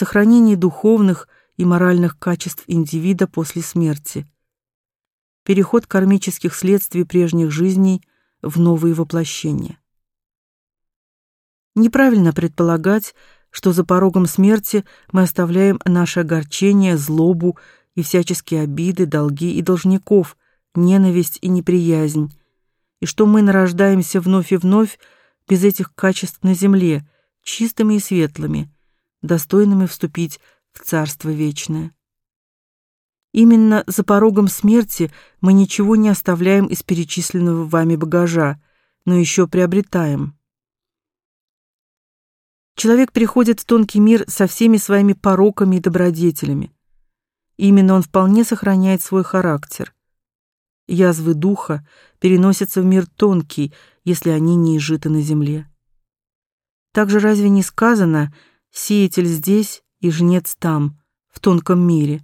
сохранение духовных и моральных качеств индивида после смерти, переход кармических следствий прежних жизней в новые воплощения. Неправильно предполагать, что за порогом смерти мы оставляем наше огорчение, злобу и всяческие обиды, долги и должников, ненависть и неприязнь, и что мы нарождаемся вновь и вновь без этих качеств на земле, чистыми и светлыми, достойными вступить в Царство вечное. Именно за порогом смерти мы ничего не оставляем из перечисленного вами багажа, но еще приобретаем. Человек приходит в тонкий мир со всеми своими пороками и добродетелями. Именно он вполне сохраняет свой характер. Язвы духа переносятся в мир тонкий, если они не изжиты на земле. Также разве не сказано «сеятель здесь и жнец там, в тонком мире»?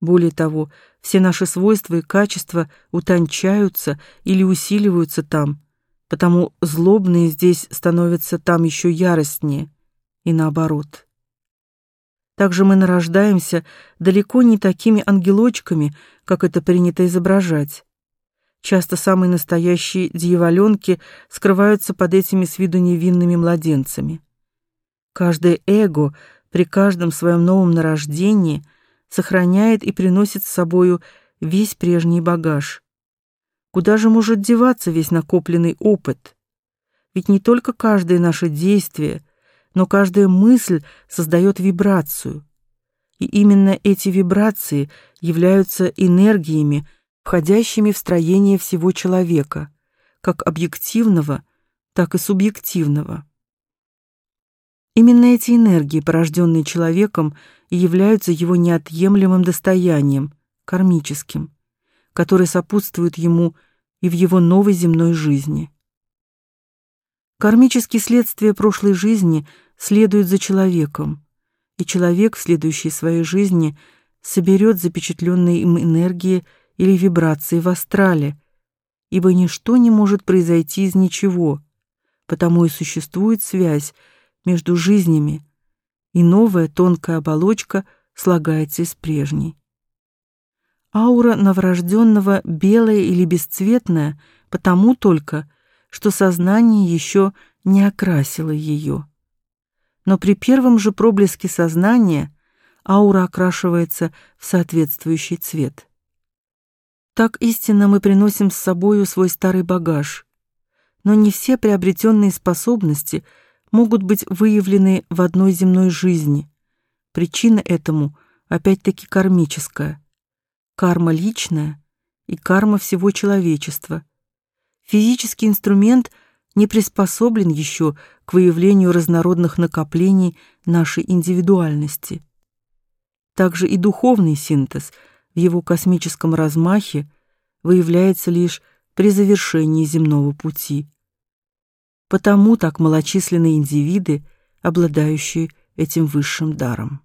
Более того, все наши свойства и качества утончаются или усиливаются там, потому злобные здесь становятся там еще яростнее, и наоборот. Также мы нарождаемся далеко не такими ангелочками, как это принято изображать. Часто самые настоящие дьяволёнки скрываются под этими с виду невинными младенцами. Каждое эго при каждом своем новом нарождении сохраняет и приносит с собою весь прежний багаж. Куда же может деваться весь накопленный опыт? Ведь не только каждое наше действие, но каждая мысль создает вибрацию. И именно эти вибрации являются энергиями, входящими в строение всего человека, как объективного, так и субъективного. Именно эти энергии, порожденные человеком, и являются его неотъемлемым достоянием, кармическим, которое сопутствует ему и в его новой земной жизни. Кармические следствия прошлой жизни следуют за человеком, и человек в следующей своей жизни соберет запечатленные им энергии или вибрации в астрале, ибо ничто не может произойти из ничего, потому и существует связь между жизнями, и новая тонкая оболочка слагается из прежней. Аура новорожденного белая или бесцветная, потому только, что сознание еще не окрасило ее. Но при первом же проблеске сознания аура окрашивается в соответствующий цвет. Так истинно мы приносим с собою свой старый багаж, но не все приобретенные способности могут быть выявлены в одной земной жизни. Причина этому опять-таки кармическая. Карма личная и карма всего человечества. Физический инструмент не приспособлен еще к выявлению разнородных накоплений нашей индивидуальности. Также и духовный синтез – в его космическом размахе выявляется лишь при завершении земного пути. Потому так малочисленные индивиды, обладающие этим высшим даром.